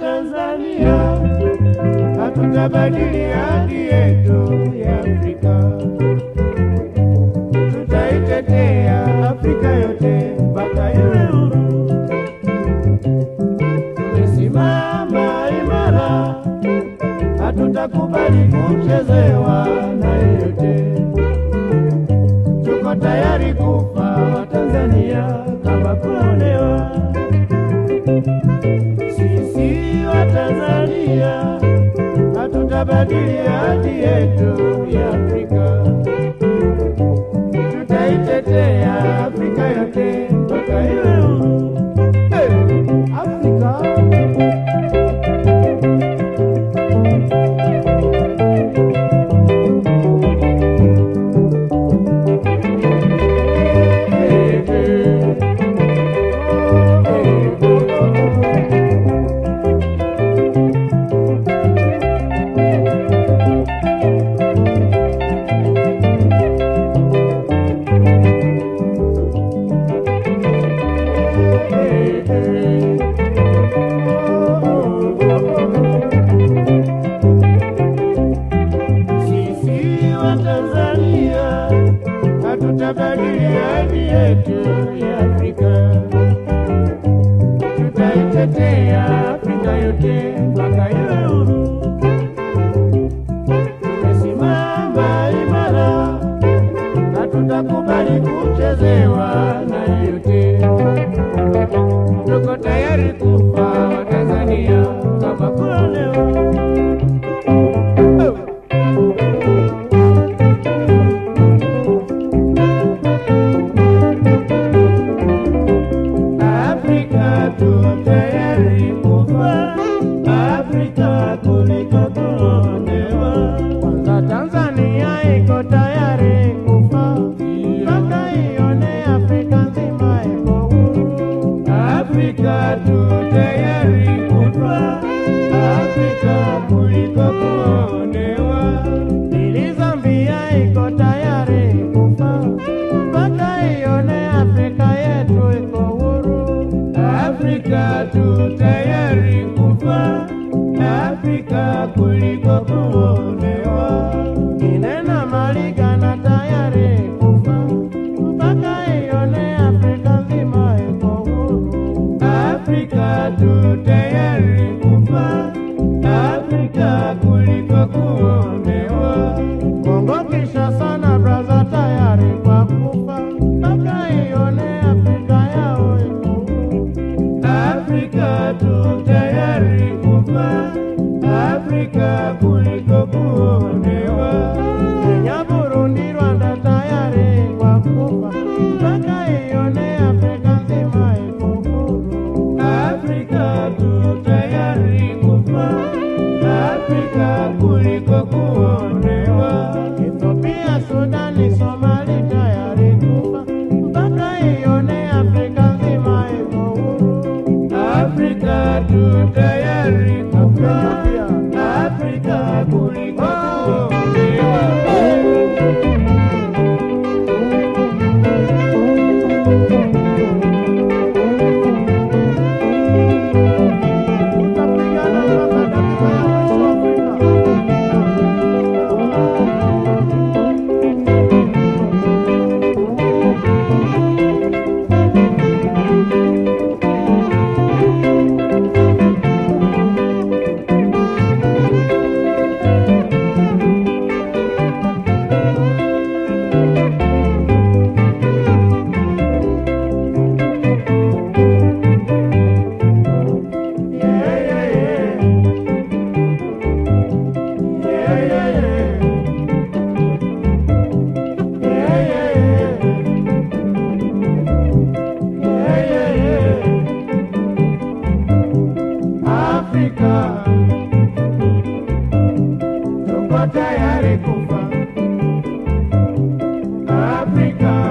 Tanzania hatutabadili haki yetu ya Afrika, tutaitetea Afrika yote mpaka iwe huru. Tumesimama imara, hatutakubali kuchezewa na yeyote. Tuko tayari kufa Watanzania kama kuonewa. Hatutabadili hadi yetu tayari kufa, Afrika kuliko kuonewa. Ili Zambia iko tayari kufa, mpaka ione Afrika yetu iko huru. Afrika tu tayari kufa, Afrika kuliko kuonewa. Afrika tu tayari kufa, Afrika kuliko kuonewa. Kongo Kinshasa Braza tayari kwa kufa, mpaka ione Afrika yao iko huru. Afrika tu tayari kufa, Afrika kuliko kuonewa. Afrika. Tuko tayari kufa. Afrika.